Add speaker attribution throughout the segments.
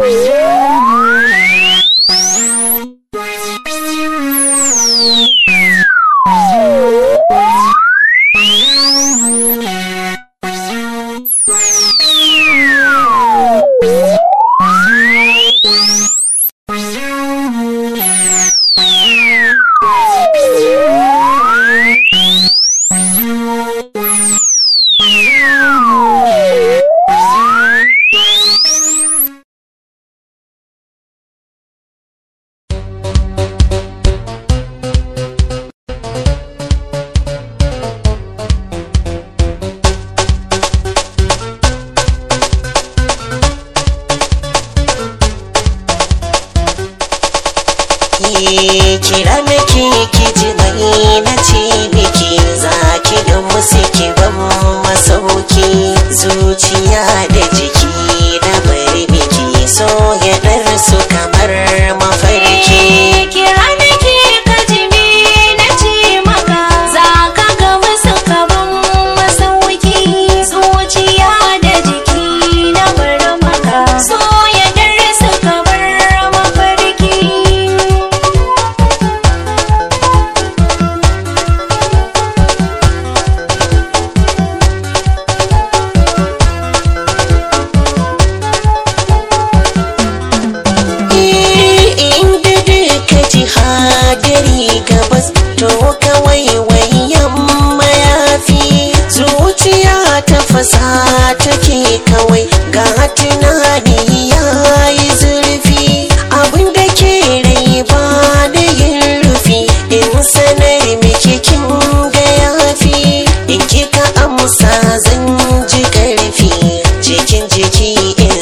Speaker 1: Yeah. ki kira miki ki ji mai na ce za ki ga musu ki ban masauki. Zuciya da jiki na bari miki so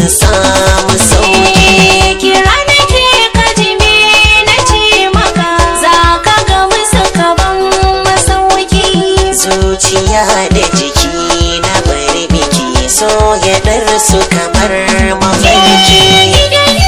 Speaker 2: na
Speaker 1: samu sauƙi.
Speaker 2: Eh, kira nake kajime ga musu kaban masauki.
Speaker 1: Zuciya da jiki na bari biki so ya dar su kamar mafarki.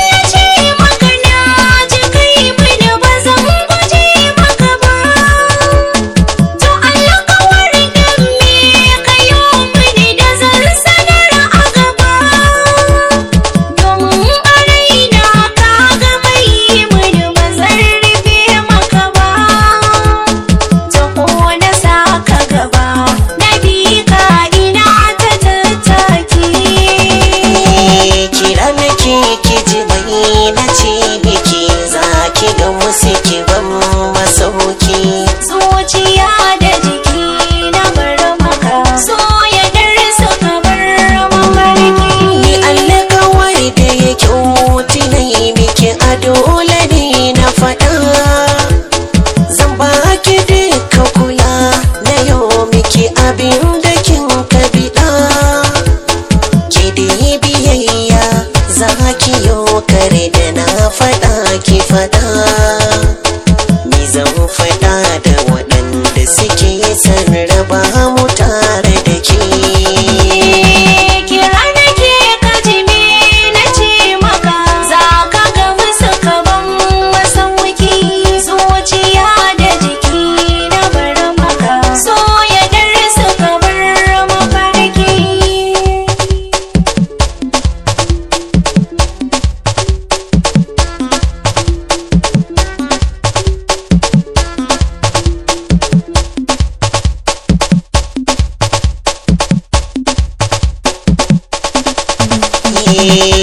Speaker 2: faɗa.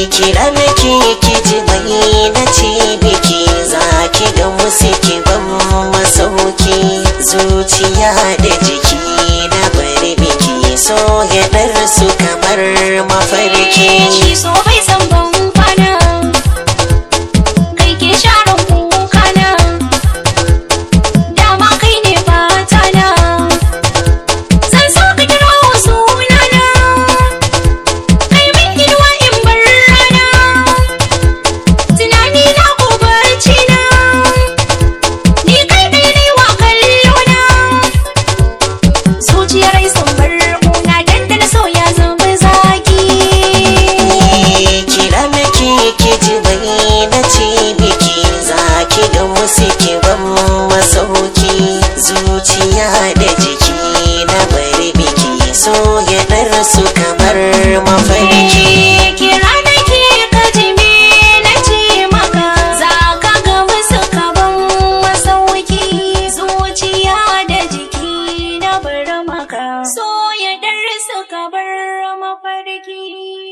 Speaker 1: kira nake ki ji mai na ce za ki ga musu ki ban masauki
Speaker 2: zuciya da jiki na bari biki so ya su kamar mafarki.
Speaker 1: Shi so bai san
Speaker 2: ban zuciyar sun bar kuna dandana so ya zama zaki.
Speaker 1: Kira miki ki ji bai na ce miki zaki ga musu ki ban masauki. Zuciya da jiki na bari miki so ya dar su kamar mafarki.
Speaker 2: Kira miki ka maka zaka ga musu masauki. Zuciya da jiki na soya so ya
Speaker 1: bar
Speaker 2: mafarki.